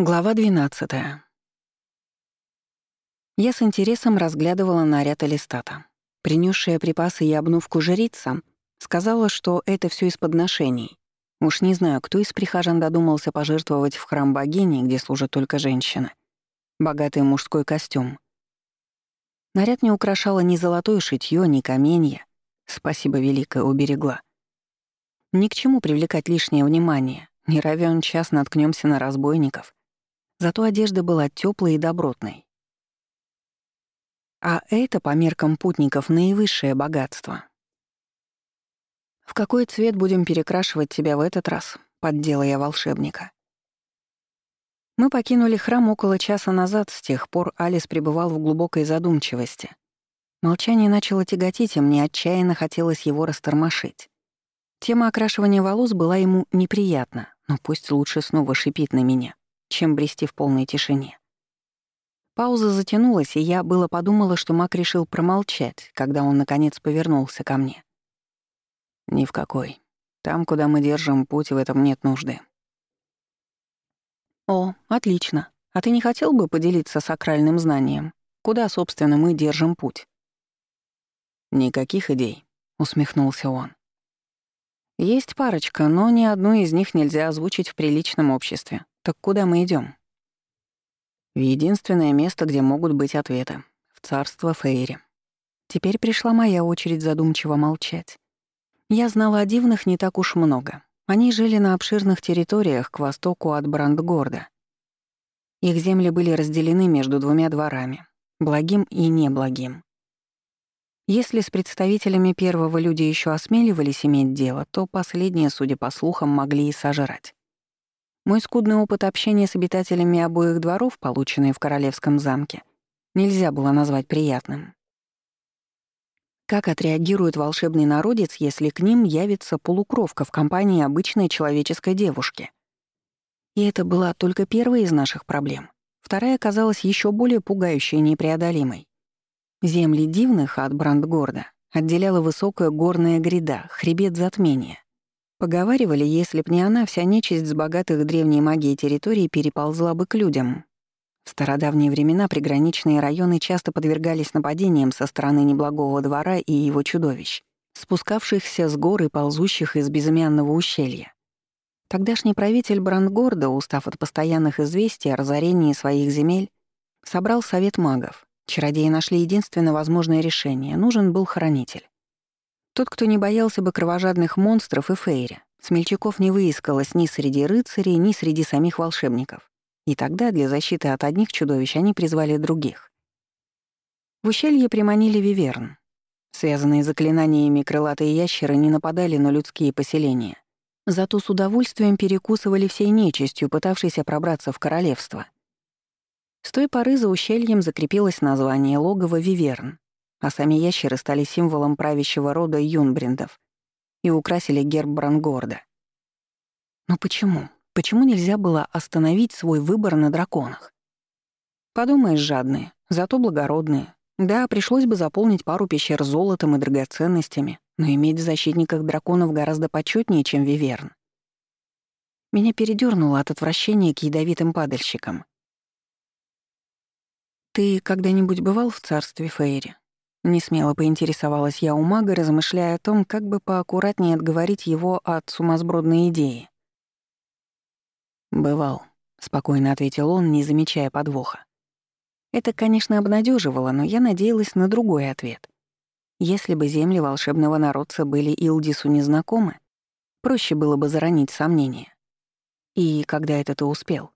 Глава 12. Я с интересом разглядывала наряд Алистата. Принесшая припасы и обновку жрица сказала, что это все из подношений. Уж не знаю, кто из прихожан додумался пожертвовать в храм богини, где служат только женщины. Богатый мужской костюм. Наряд не украшало ни золотое шитье, ни каменья. Спасибо великое, уберегла. Ни к чему привлекать лишнее внимание. Не равен час наткнемся на разбойников — Зато одежда была теплой и добротной. А это, по меркам путников, наивысшее богатство. «В какой цвет будем перекрашивать тебя в этот раз?» — поддела я волшебника. Мы покинули храм около часа назад, с тех пор Алис пребывал в глубокой задумчивости. Молчание начало тяготить, и мне отчаянно хотелось его растормошить. Тема окрашивания волос была ему неприятна, но пусть лучше снова шипит на меня чем брести в полной тишине. Пауза затянулась, и я было подумала, что Мак решил промолчать, когда он, наконец, повернулся ко мне. «Ни в какой. Там, куда мы держим путь, в этом нет нужды». «О, отлично. А ты не хотел бы поделиться сакральным знанием? Куда, собственно, мы держим путь?» «Никаких идей», — усмехнулся он. «Есть парочка, но ни одну из них нельзя озвучить в приличном обществе. Так куда мы идем? В единственное место, где могут быть ответы. В царство Фейри. Теперь пришла моя очередь задумчиво молчать. Я знала о дивных не так уж много. Они жили на обширных территориях к востоку от Брандгорда. Их земли были разделены между двумя дворами — благим и неблагим. Если с представителями первого люди еще осмеливались иметь дело, то последние, судя по слухам, могли и сожрать. Мой скудный опыт общения с обитателями обоих дворов, полученный в королевском замке, нельзя было назвать приятным. Как отреагирует волшебный народец, если к ним явится полукровка в компании обычной человеческой девушки? И это была только первая из наших проблем. Вторая оказалась еще более пугающей и непреодолимой. Земли дивных от Брандгорда отделяла высокая горная гряда, хребет затмения. Поговаривали, если б не она, вся нечисть с богатых древней магией территорий переползла бы к людям. В стародавние времена приграничные районы часто подвергались нападениям со стороны неблагого двора и его чудовищ, спускавшихся с гор и ползущих из безымянного ущелья. Тогдашний правитель Брандгорда, устав от постоянных известий о разорении своих земель, собрал совет магов. Чародеи нашли единственное возможное решение — нужен был хранитель. Тот, кто не боялся бы кровожадных монстров и фейри. Смельчаков не выискалось ни среди рыцарей, ни среди самих волшебников. И тогда для защиты от одних чудовищ они призвали других. В ущелье приманили виверн. Связанные заклинаниями крылатые ящеры не нападали на людские поселения. Зато с удовольствием перекусывали всей нечистью, пытавшейся пробраться в королевство. С той поры за ущельем закрепилось название логова Виверн, а сами ящеры стали символом правящего рода юнбриндов и украсили герб Брангорда. Но почему? Почему нельзя было остановить свой выбор на драконах? Подумаешь, жадные, зато благородные. Да, пришлось бы заполнить пару пещер золотом и драгоценностями, но иметь в защитниках драконов гораздо почетнее, чем Виверн. Меня передёрнуло от отвращения к ядовитым падальщикам. «Ты когда-нибудь бывал в царстве Фейри?» Несмело поинтересовалась я у мага, размышляя о том, как бы поаккуратнее отговорить его от сумасбродной идеи. «Бывал», — спокойно ответил он, не замечая подвоха. Это, конечно, обнадеживало, но я надеялась на другой ответ. Если бы земли волшебного народца были Илдису незнакомы, проще было бы заронить сомнения. И когда это ты успел?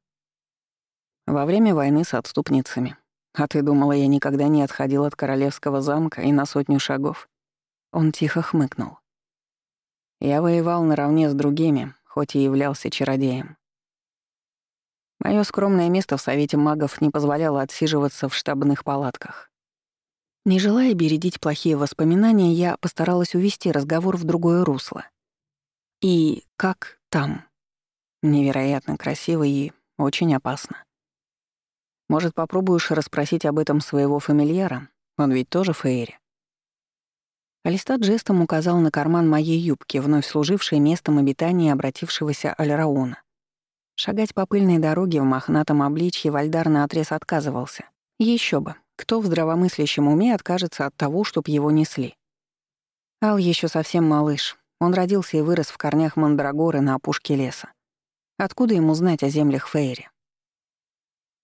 Во время войны с отступницами, а ты думала, я никогда не отходил от королевского замка и на сотню шагов?» Он тихо хмыкнул. «Я воевал наравне с другими, хоть и являлся чародеем. Моё скромное место в Совете магов не позволяло отсиживаться в штабных палатках. Не желая бередить плохие воспоминания, я постаралась увести разговор в другое русло. И как там? Невероятно красиво и очень опасно. Может, попробуешь расспросить об этом своего фамильяра? Он ведь тоже Фейри. Алистат жестом указал на карман моей юбки, вновь служивший местом обитания обратившегося Альрауна. Шагать по пыльной дороге в мохнатом обличье Вальдар наотрез отказывался. Еще бы, кто в здравомыслящем уме откажется от того, чтоб его несли? Ал еще совсем малыш. Он родился и вырос в корнях мандрагоры на опушке леса. Откуда ему знать о землях Фейри?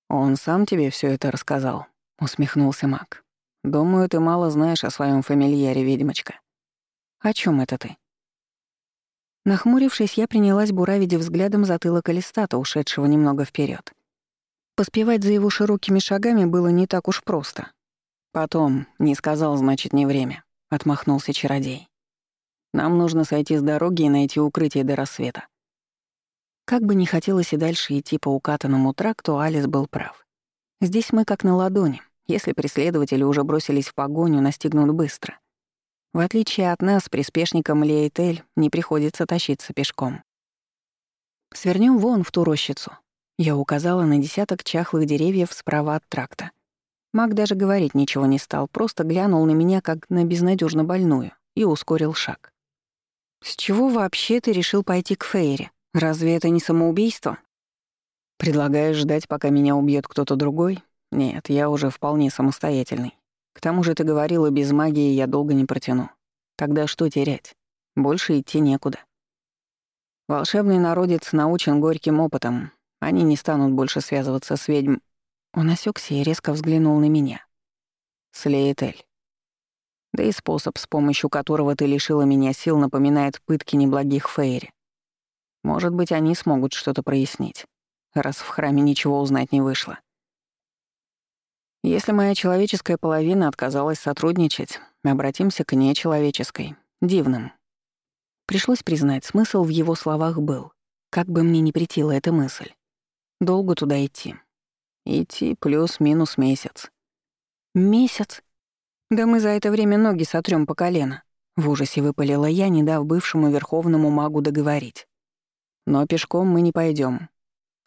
«Он сам тебе все это рассказал», — усмехнулся маг. «Думаю, ты мало знаешь о своем фамильяре, ведьмочка». «О чем это ты?» Нахмурившись, я принялась буравить взглядом затылок Алистата, ушедшего немного вперед. Поспевать за его широкими шагами было не так уж просто. «Потом, не сказал, значит, не время», — отмахнулся чародей. «Нам нужно сойти с дороги и найти укрытие до рассвета. Как бы не хотелось и дальше идти по укатанному тракту, Алис был прав. Здесь мы как на ладони. Если преследователи уже бросились в погоню, настигнут быстро. В отличие от нас, приспешникам Лейтель не приходится тащиться пешком. Свернем вон в ту рощицу. Я указала на десяток чахлых деревьев справа от тракта. Маг даже говорить ничего не стал, просто глянул на меня как на безнадежно больную и ускорил шаг. «С чего вообще ты решил пойти к Фейре?» Разве это не самоубийство? Предлагаешь ждать, пока меня убьет кто-то другой? Нет, я уже вполне самостоятельный. К тому же ты говорила, без магии я долго не протяну. Тогда что терять? Больше идти некуда. Волшебный народец научен горьким опытом. Они не станут больше связываться с ведьм. Он осекся и резко взглянул на меня. Слеетель. Да и способ, с помощью которого ты лишила меня сил, напоминает пытки неблагих Фейри. Может быть, они смогут что-то прояснить, раз в храме ничего узнать не вышло. Если моя человеческая половина отказалась сотрудничать, обратимся к нечеловеческой, дивным. Пришлось признать, смысл в его словах был. Как бы мне ни претила эта мысль. Долго туда идти. Идти плюс-минус месяц. Месяц? Да мы за это время ноги сотрём по колено. В ужасе выпалила я, не дав бывшему верховному магу договорить. Но пешком мы не пойдем.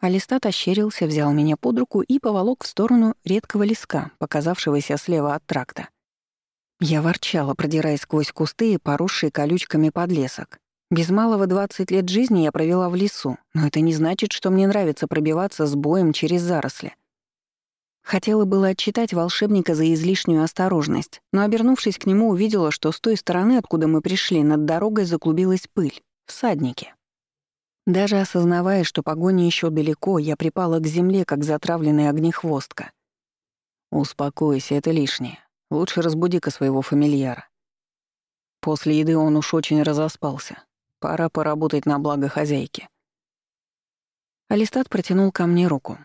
Алистат ощерился, взял меня под руку и поволок в сторону редкого леска, показавшегося слева от тракта. Я ворчала, продираясь сквозь кусты и поросшие колючками подлесок. Без малого 20 лет жизни я провела в лесу, но это не значит, что мне нравится пробиваться с боем через заросли. Хотела было отчитать волшебника за излишнюю осторожность, но, обернувшись к нему, увидела, что с той стороны, откуда мы пришли, над дорогой заклубилась пыль. Всадники. Даже осознавая, что погоня еще далеко, я припала к земле, как затравленная огнехвостка. «Успокойся, это лишнее. Лучше разбуди-ка своего фамильяра». После еды он уж очень разоспался. Пора поработать на благо хозяйки. Алистат протянул ко мне руку.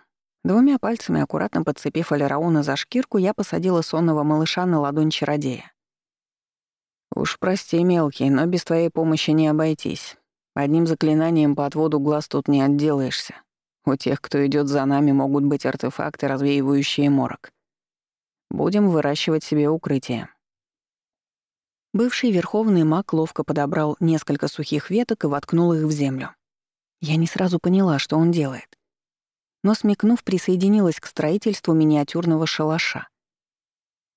Двумя пальцами, аккуратно подцепив Алирауна за шкирку, я посадила сонного малыша на ладонь чародея. «Уж прости, мелкий, но без твоей помощи не обойтись. Одним заклинанием по отводу глаз тут не отделаешься. У тех, кто идет за нами, могут быть артефакты, развеивающие морок. Будем выращивать себе укрытие. Бывший верховный маг ловко подобрал несколько сухих веток и воткнул их в землю. Я не сразу поняла, что он делает. Но, смекнув, присоединилась к строительству миниатюрного шалаша.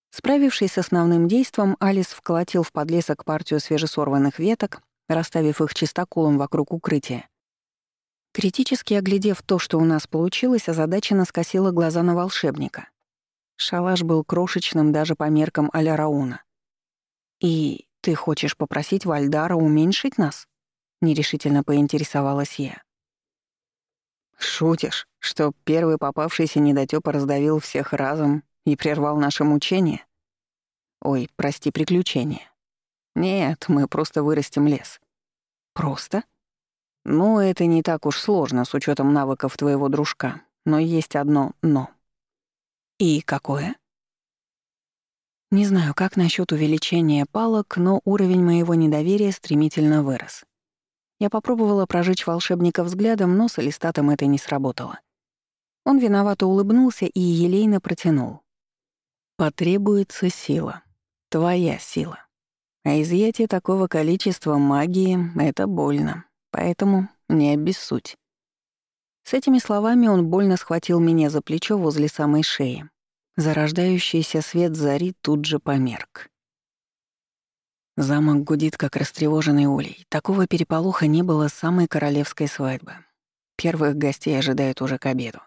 Справившись с основным действием, Алис вколотил в подлесок партию свежесорванных веток, расставив их чистоколом вокруг укрытия. Критически оглядев то, что у нас получилось, озадаченно скосила глаза на волшебника. Шалаш был крошечным даже по меркам а-ля Рауна. «И ты хочешь попросить Вальдара уменьшить нас?» — нерешительно поинтересовалась я. «Шутишь, что первый попавшийся недотёпа раздавил всех разом и прервал наше мучение? Ой, прости, приключение. Нет, мы просто вырастим лес. Просто? Ну, это не так уж сложно с учетом навыков твоего дружка, но есть одно «но». И какое? Не знаю, как насчет увеличения палок, но уровень моего недоверия стремительно вырос. Я попробовала прожечь волшебника взглядом, но с Алистатом это не сработало. Он виновато улыбнулся и елейно протянул. «Потребуется сила. Твоя сила. А изъятие такого количества магии — это больно, поэтому не обессудь. С этими словами он больно схватил меня за плечо возле самой шеи. Зарождающийся свет зари тут же померк. Замок гудит, как растревоженный улей. Такого переполоха не было с самой королевской свадьбы. Первых гостей ожидает уже к обеду.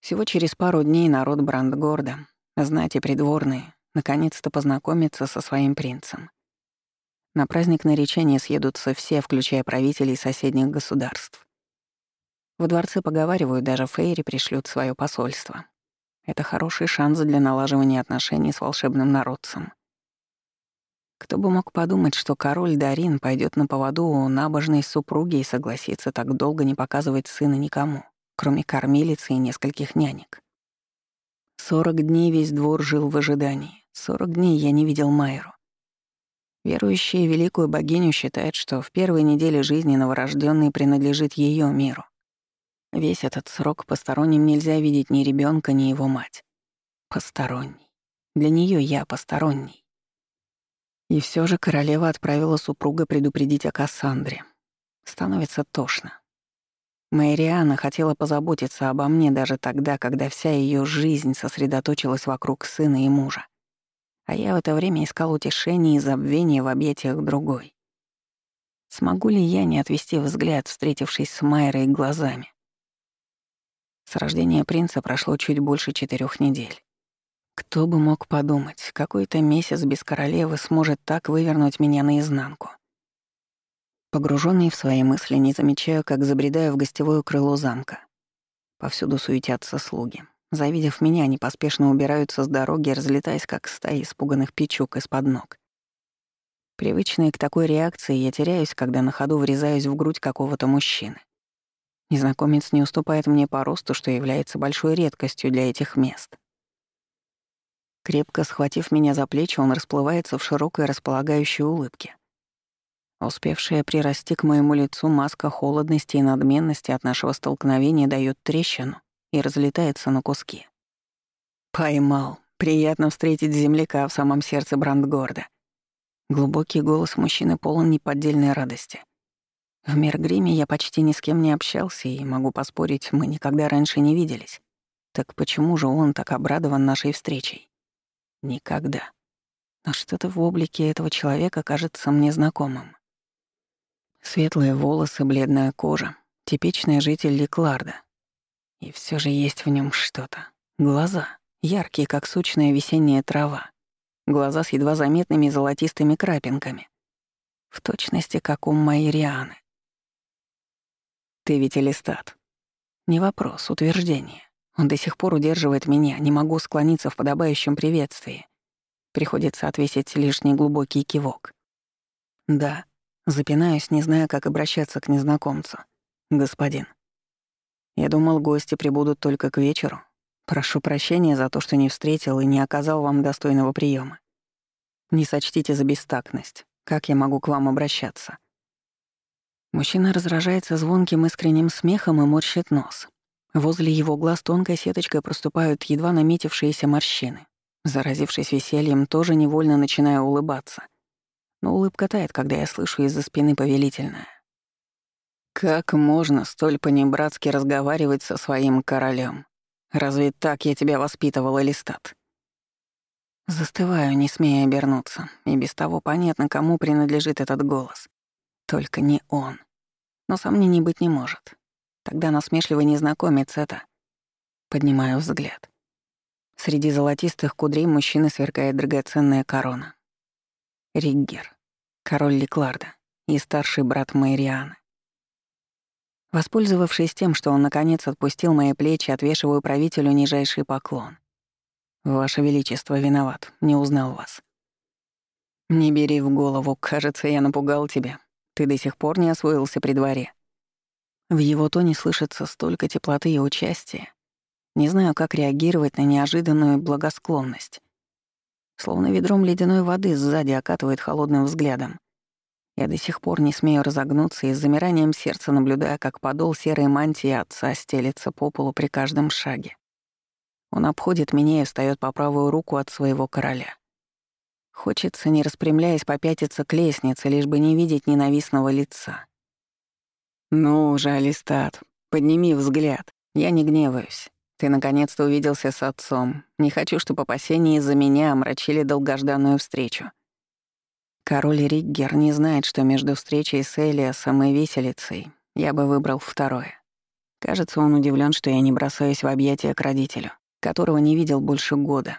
Всего через пару дней народ Брандгорда, знать и придворные, наконец-то познакомится со своим принцем. На праздник наречения съедутся все, включая правителей соседних государств. Во дворце поговаривают, даже Фейри пришлют свое посольство. Это хороший шанс для налаживания отношений с волшебным народцем. Кто бы мог подумать, что король Дарин пойдет на поводу у набожной супруги и согласится так долго не показывать сына никому, кроме кормилицы и нескольких нянек. Сорок дней весь двор жил в ожидании. Сорок дней я не видел Майру. Верующие великую богиню считают, что в первой неделе жизни новорожденный принадлежит ее миру. Весь этот срок посторонним нельзя видеть ни ребенка, ни его мать. Посторонний. Для нее я посторонний. И все же королева отправила супруга предупредить о Кассандре. Становится тошно. Мэриана хотела позаботиться обо мне даже тогда, когда вся ее жизнь сосредоточилась вокруг сына и мужа. А я в это время искал утешение и забвение в объятиях другой. Смогу ли я не отвести взгляд, встретившись с Майрой глазами? С рождения принца прошло чуть больше четырех недель. Кто бы мог подумать, какой-то месяц без королевы сможет так вывернуть меня наизнанку. Погруженный в свои мысли, не замечаю, как забредаю в гостевое крыло замка. Повсюду суетятся слуги. Завидев меня, они поспешно убираются с дороги, разлетаясь, как стаи испуганных печук из-под ног. Привычные к такой реакции, я теряюсь, когда на ходу врезаюсь в грудь какого-то мужчины. Незнакомец не уступает мне по росту, что является большой редкостью для этих мест. Крепко схватив меня за плечи, он расплывается в широкой располагающей улыбке. Успевшая прирасти к моему лицу маска холодности и надменности от нашего столкновения дает трещину и разлетается на куски. «Поймал. Приятно встретить земляка в самом сердце Брандгорда». Глубокий голос мужчины полон неподдельной радости. В Миргриме я почти ни с кем не общался, и, могу поспорить, мы никогда раньше не виделись. Так почему же он так обрадован нашей встречей? Никогда. Но что-то в облике этого человека кажется мне знакомым. Светлые волосы, бледная кожа, типичный житель Лекларда. И все же есть в нем что-то. Глаза, яркие, как сучная весенняя трава. Глаза с едва заметными золотистыми крапинками. В точности, как у моей Рианы. «Ты ведь Элистат?» Не вопрос, утверждение. Он до сих пор удерживает меня, не могу склониться в подобающем приветствии. Приходится отвесить лишний глубокий кивок. Да, запинаюсь, не зная, как обращаться к незнакомцу. Господин. Я думал, гости прибудут только к вечеру. Прошу прощения за то, что не встретил и не оказал вам достойного приема. Не сочтите за бестактность. Как я могу к вам обращаться? Мужчина разражается звонким искренним смехом и морщит нос. Возле его глаз тонкой сеточкой проступают едва наметившиеся морщины. Заразившись весельем, тоже невольно начинаю улыбаться. Но улыбка тает, когда я слышу из-за спины повелительное. «Как можно столь понебратски разговаривать со своим королем? Разве так я тебя воспитывал, Элистат?» Застываю, не смея обернуться, и без того понятно, кому принадлежит этот голос. Только не он. Но сомнений быть не может. Тогда насмешливый незнакомец это... Поднимаю взгляд. Среди золотистых кудрей мужчины сверкает драгоценная корона. Риггер, король Лекларда и старший брат Майрианы. Воспользовавшись тем, что он наконец отпустил мои плечи, отвешиваю правителю нижайший поклон. «Ваше Величество, виноват, не узнал вас». «Не бери в голову, кажется, я напугал тебя. Ты до сих пор не освоился при дворе. В его тоне слышится столько теплоты и участия. Не знаю, как реагировать на неожиданную благосклонность. Словно ведром ледяной воды сзади окатывает холодным взглядом. Я до сих пор не смею разогнуться и с замиранием сердца наблюдая, как подол серой мантии отца стелется по полу при каждом шаге. Он обходит меня и встает по правую руку от своего короля. Хочется, не распрямляясь, попятиться к лестнице, лишь бы не видеть ненавистного лица. «Ну уже, Алистат, подними взгляд. Я не гневаюсь. Ты наконец-то увиделся с отцом. Не хочу, чтобы опасения из-за меня омрачили долгожданную встречу. Король Риггер не знает, что между встречей с Элиасом и виселицей я бы выбрал второе. Кажется, он удивлен, что я не бросаюсь в объятия к родителю, которого не видел больше года.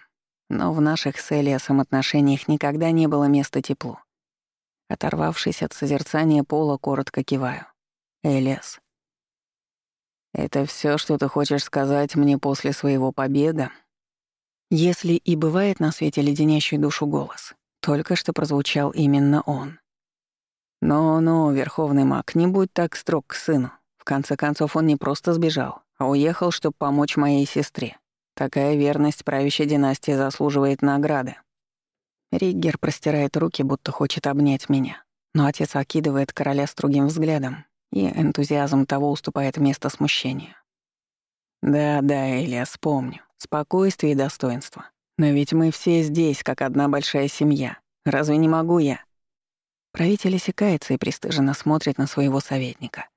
Но в наших с Элиасом отношениях никогда не было места теплу. Оторвавшись от созерцания пола, коротко киваю. «Элиас, это все, что ты хочешь сказать мне после своего побега?» Если и бывает на свете леденящий душу голос, только что прозвучал именно он. «Но-но, верховный маг, не будь так строг к сыну. В конце концов, он не просто сбежал, а уехал, чтобы помочь моей сестре. Такая верность правящей династии заслуживает награды». Риггер простирает руки, будто хочет обнять меня, но отец окидывает короля строгим взглядом, и энтузиазм того уступает место смущению. «Да-да, Элиас, помню. Спокойствие и достоинство. Но ведь мы все здесь, как одна большая семья. Разве не могу я?» Правитель осекается и пристыженно смотрит на своего советника.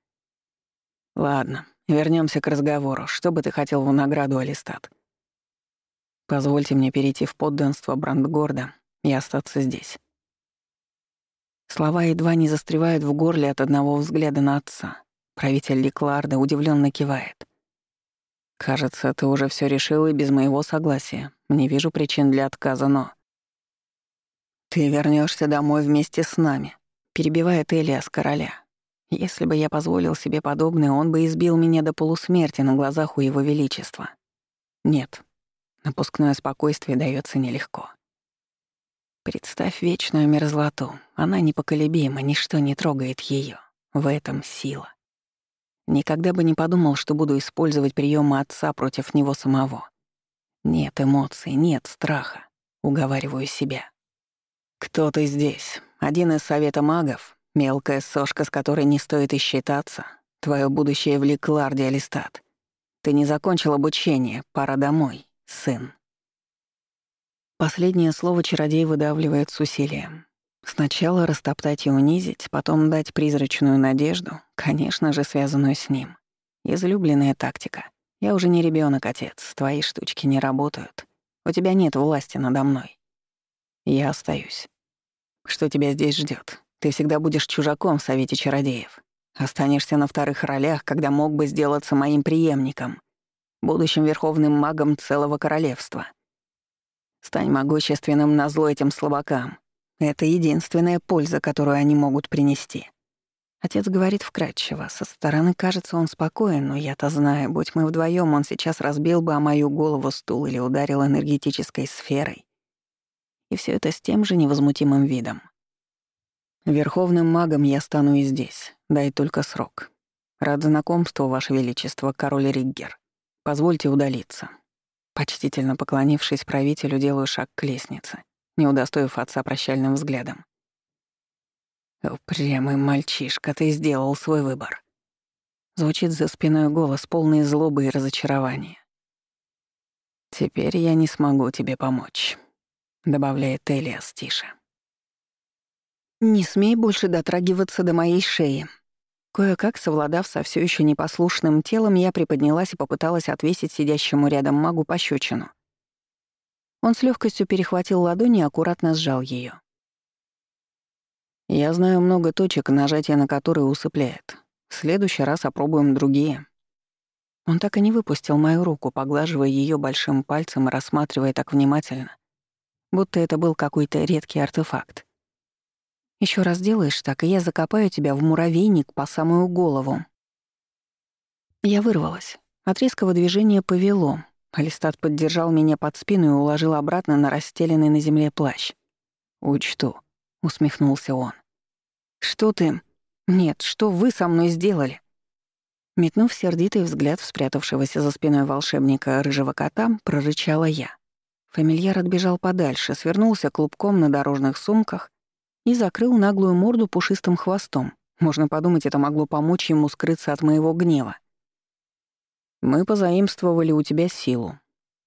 «Ладно, вернемся к разговору. Что бы ты хотел в награду, Алистат?» «Позвольте мне перейти в подданство Брандгорда и остаться здесь». Слова едва не застревают в горле от одного взгляда на отца. Правитель Лекларда удивленно кивает. «Кажется, ты уже все решил и без моего согласия. Не вижу причин для отказа, но...» «Ты вернешься домой вместе с нами», — перебивает Элиас короля. «Если бы я позволил себе подобное, он бы избил меня до полусмерти на глазах у его величества. Нет, напускное спокойствие дается нелегко. Представь вечную мерзлоту. Она непоколебима, ничто не трогает ее. В этом сила. Никогда бы не подумал, что буду использовать приемы отца против него самого. Нет эмоций, нет страха. Уговариваю себя. «Кто ты здесь? Один из совета магов? Мелкая сошка, с которой не стоит и считаться? Твое будущее в Ликларде, Алистат. Ты не закончил обучение, пора домой, сын». Последнее слово чародей выдавливает с усилием. Сначала растоптать и унизить, потом дать призрачную надежду, конечно же, связанную с ним. Излюбленная тактика. Я уже не ребенок, отец, твои штучки не работают. У тебя нет власти надо мной. Я остаюсь. Что тебя здесь ждет? Ты всегда будешь чужаком в Совете Чародеев. Останешься на вторых ролях, когда мог бы сделаться моим преемником, будущим верховным магом целого королевства. Стань могущественным на зло этим слабакам. Это единственная польза, которую они могут принести. Отец говорит вкратчиво. Со стороны кажется он спокоен, но я-то знаю, будь мы вдвоем, он сейчас разбил бы о мою голову стул или ударил энергетической сферой. И все это с тем же невозмутимым видом. Верховным магом я стану и здесь. Дай только срок. Рад знакомству, Ваше Величество, король Риггер. Позвольте удалиться. Почтительно поклонившись правителю, делаю шаг к лестнице, не удостоив отца прощальным взглядом. «Упрямый мальчишка, ты сделал свой выбор». Звучит за спиной голос, полный злобы и разочарования. «Теперь я не смогу тебе помочь». — добавляет Элиас тише. «Не смей больше дотрагиваться до моей шеи». Кое-как, совладав со все еще непослушным телом, я приподнялась и попыталась отвесить сидящему рядом магу пощечину. Он с легкостью перехватил ладони и аккуратно сжал ее. «Я знаю много точек, нажатие на которые усыпляет. В следующий раз опробуем другие». Он так и не выпустил мою руку, поглаживая ее большим пальцем и рассматривая так внимательно, будто это был какой-то редкий артефакт. Еще раз делаешь так, и я закопаю тебя в муравейник по самую голову». Я вырвалась. От резкого движения повело. Алистат поддержал меня под спину и уложил обратно на расстеленный на земле плащ. «Учту», — усмехнулся он. «Что ты...» «Нет, что вы со мной сделали?» Метнув сердитый взгляд в спрятавшегося за спиной волшебника рыжего кота, прорычала я. Фамильяр отбежал подальше, свернулся клубком на дорожных сумках и закрыл наглую морду пушистым хвостом. Можно подумать, это могло помочь ему скрыться от моего гнева. «Мы позаимствовали у тебя силу.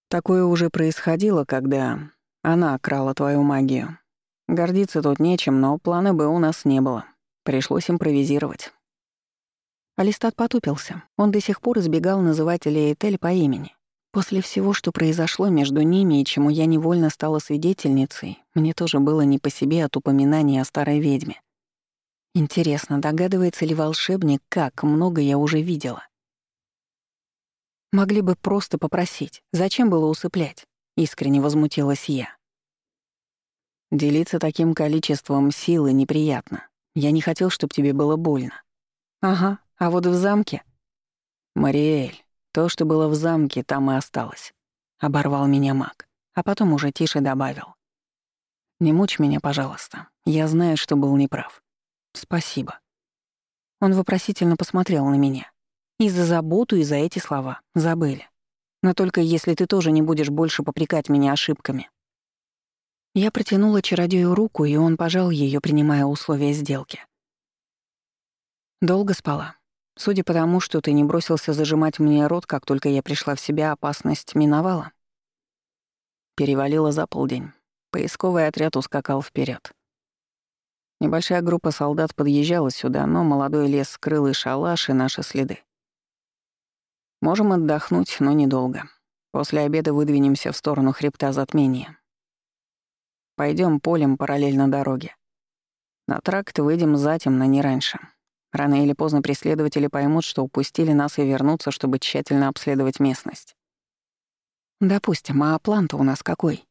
Такое уже происходило, когда она крала твою магию. Гордиться тут нечем, но плана Б у нас не было. Пришлось импровизировать». Алистат потупился. Он до сих пор избегал называть Лейтель по имени. После всего, что произошло между ними и чему я невольно стала свидетельницей, мне тоже было не по себе от упоминания о старой ведьме. Интересно, догадывается ли волшебник, как много я уже видела? Могли бы просто попросить. Зачем было усыплять? Искренне возмутилась я. Делиться таким количеством силы неприятно. Я не хотел, чтобы тебе было больно. Ага, а вот в замке... Мариэль, то, что было в замке, там и осталось. Оборвал меня маг, а потом уже тише добавил. Не мучь меня, пожалуйста. Я знаю, что был неправ. Спасибо. Он вопросительно посмотрел на меня. И за заботу, и за эти слова. Забыли. Но только если ты тоже не будешь больше попрекать меня ошибками. Я протянула чародею руку, и он пожал ее, принимая условия сделки. Долго спала. Судя по тому, что ты не бросился зажимать мне рот, как только я пришла в себя, опасность миновала. Перевалила за полдень. Поисковый отряд ускакал вперед. Небольшая группа солдат подъезжала сюда, но молодой лес скрыл и шалаш, и наши следы. Можем отдохнуть, но недолго. После обеда выдвинемся в сторону хребта затмения. Пойдем полем параллельно дороге. На тракт выйдем затемно, не раньше. Рано или поздно преследователи поймут, что упустили нас и вернутся, чтобы тщательно обследовать местность. Допустим, а план-то у нас какой?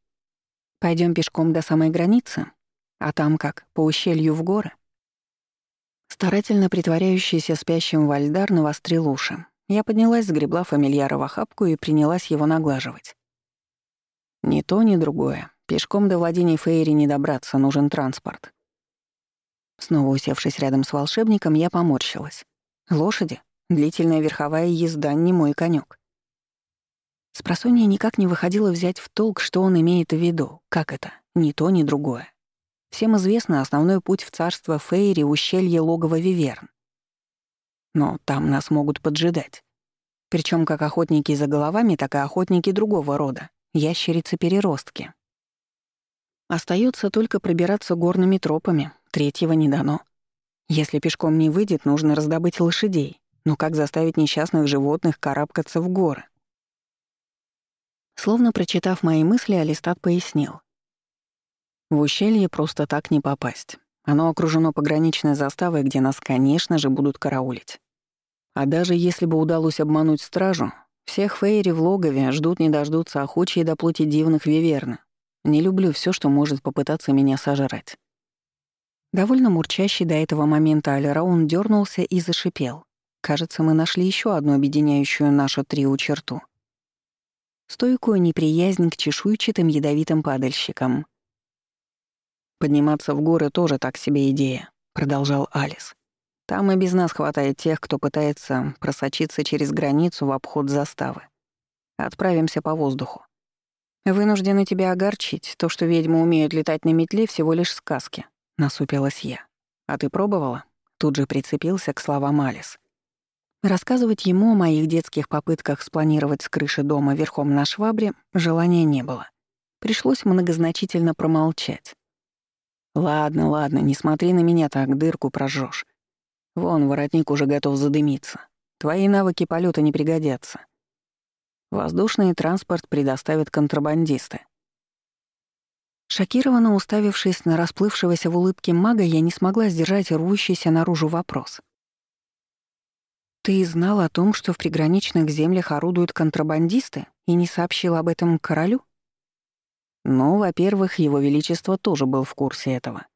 Пойдем пешком до самой границы? А там как, по ущелью в горы? Старательно притворяющийся спящим Вальдар навострил уши. Я поднялась, сгребла фамильяра в охапку и принялась его наглаживать. Ни то, ни другое. Пешком до владений Фейри не добраться, нужен транспорт. Снова усевшись рядом с волшебником, я поморщилась. Лошади? Длительная верховая езда — не мой конек. Спросонья никак не выходило взять в толк, что он имеет в виду. Как это? Ни то, ни другое. Всем известно основной путь в царство Фейри — ущелье логова Виверн. Но там нас могут поджидать. Причем как охотники за головами, так и охотники другого рода — ящерицы-переростки. Остается только пробираться горными тропами, третьего не дано. Если пешком не выйдет, нужно раздобыть лошадей. Но как заставить несчастных животных карабкаться в горы? Словно прочитав мои мысли, Алистат пояснил. В ущелье просто так не попасть. Оно окружено пограничной заставой, где нас, конечно же, будут караулить. А даже если бы удалось обмануть стражу, всех фейри в логове ждут не дождутся охочие до плоти дивных виверны. Не люблю все, что может попытаться меня сожрать. Довольно мурчащий до этого момента Алираун дернулся и зашипел. Кажется, мы нашли еще одну объединяющую нашу трио черту — стойкую неприязнь к чешуйчатым ядовитым падальщикам. «Подниматься в горы тоже так себе идея», — продолжал Алис. «Там и без нас хватает тех, кто пытается просочиться через границу в обход заставы. Отправимся по воздуху. Вынуждены тебя огорчить. То, что ведьмы умеют летать на метле, всего лишь сказки», — насупилась я. «А ты пробовала?» Тут же прицепился к словам Алис. Рассказывать ему о моих детских попытках спланировать с крыши дома верхом на швабре желания не было. Пришлось многозначительно промолчать. «Ладно, ладно, не смотри на меня так, дырку прожжёшь. Вон, воротник уже готов задымиться. Твои навыки полета не пригодятся. Воздушный транспорт предоставят контрабандисты». Шокированно уставившись на расплывшегося в улыбке мага, я не смогла сдержать рвущийся наружу вопрос — «Ты знал о том, что в приграничных землях орудуют контрабандисты, и не сообщил об этом королю?» «Ну, во-первых, его величество тоже был в курсе этого.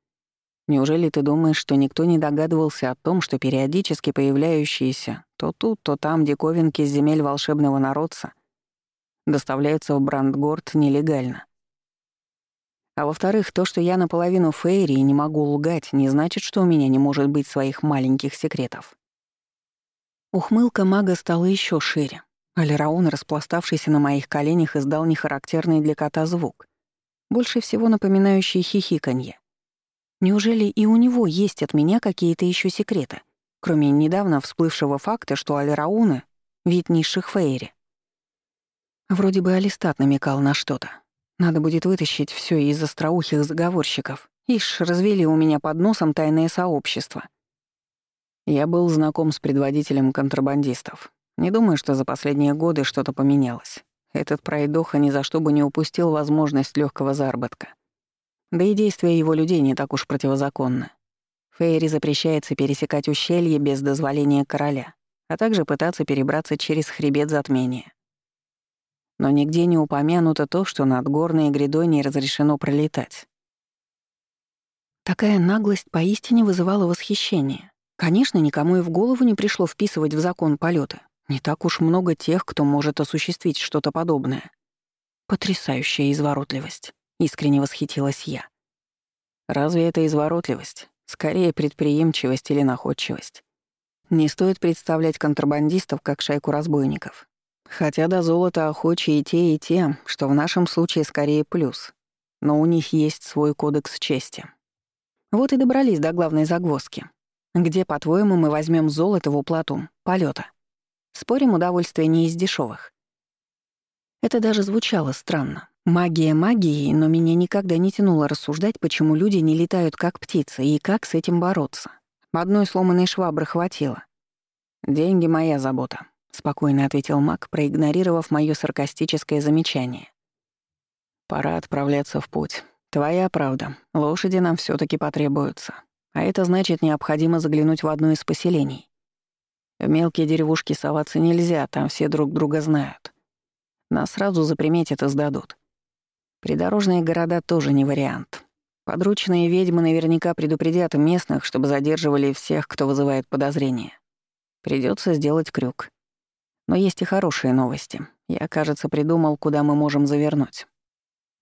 Неужели ты думаешь, что никто не догадывался о том, что периодически появляющиеся то тут, то там диковинки с земель волшебного народца доставляются в Брандгорд нелегально?» А во-вторых, то, что я наполовину Фейри и не могу лгать, не значит, что у меня не может быть своих маленьких секретов. Ухмылка мага стала еще шире. Алираун, распластавшийся на моих коленях, издал нехарактерный для кота звук, больше всего напоминающий хихиканье. Неужели и у него есть от меня какие-то еще секреты, кроме недавно всплывшего факта, что Алирауны — вид низших фейри? Вроде бы Алистат намекал на что-то. Надо будет вытащить все из остроухих заговорщиков. Ишь, развели у меня под носом тайное сообщество — я был знаком с предводителем контрабандистов. Не думаю, что за последние годы что-то поменялось. Этот пройдоха ни за что бы не упустил возможность легкого заработка. Да и действия его людей не так уж противозаконны. Фейри запрещается пересекать ущелье без дозволения короля, а также пытаться перебраться через хребет затмения. но нигде не упомянуто то, что над горной грядой не разрешено пролетать. Такая наглость поистине вызывала восхищение. Конечно, никому и в голову не пришло вписывать в закон полеты. Не так уж много тех, кто может осуществить что-то подобное. Потрясающая изворотливость. Искренне восхитилась я. Разве это изворотливость? Скорее, предприимчивость или находчивость. Не стоит представлять контрабандистов как шайку разбойников. Хотя до золота охочи и те, и те, что в нашем случае скорее плюс. Но у них есть свой кодекс чести. Вот и добрались до главной загвоздки. Где, по-твоему, мы возьмем золото в уплату полета? Спорим, удовольствие не из дешевых. Это даже звучало странно. Магия магией, но меня никогда не тянуло рассуждать, почему люди не летают как птицы и как с этим бороться. Одной сломанной швабры хватило. «Деньги — моя забота», — спокойно ответил маг, проигнорировав моё саркастическое замечание. «Пора отправляться в путь. Твоя правда. Лошади нам все таки потребуются. А это значит, необходимо заглянуть в одно из поселений. В мелкие деревушки соваться нельзя, там все друг друга знают. Нас сразу заприметят и сдадут. Придорожные города тоже не вариант. Подручные ведьмы наверняка предупредят местных, чтобы задерживали всех, кто вызывает подозрения. Придется сделать крюк. Но есть и хорошие новости. Я, кажется, придумал, куда мы можем завернуть.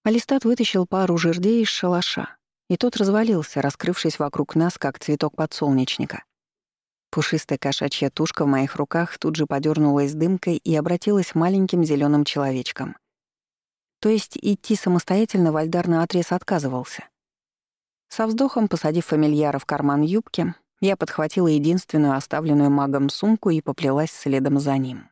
Алистат вытащил пару жердей из шалаша, и тот развалился, раскрывшись вокруг нас, как цветок подсолнечника. Пушистая кошачья тушка в моих руках тут же подернулась дымкой и обратилась маленьким зеленым человечком. То есть идти самостоятельно Вальдар на отрез отказывался. Со вздохом, посадив фамильяра в карман юбки, я подхватила единственную оставленную магом сумку и поплелась следом за ним.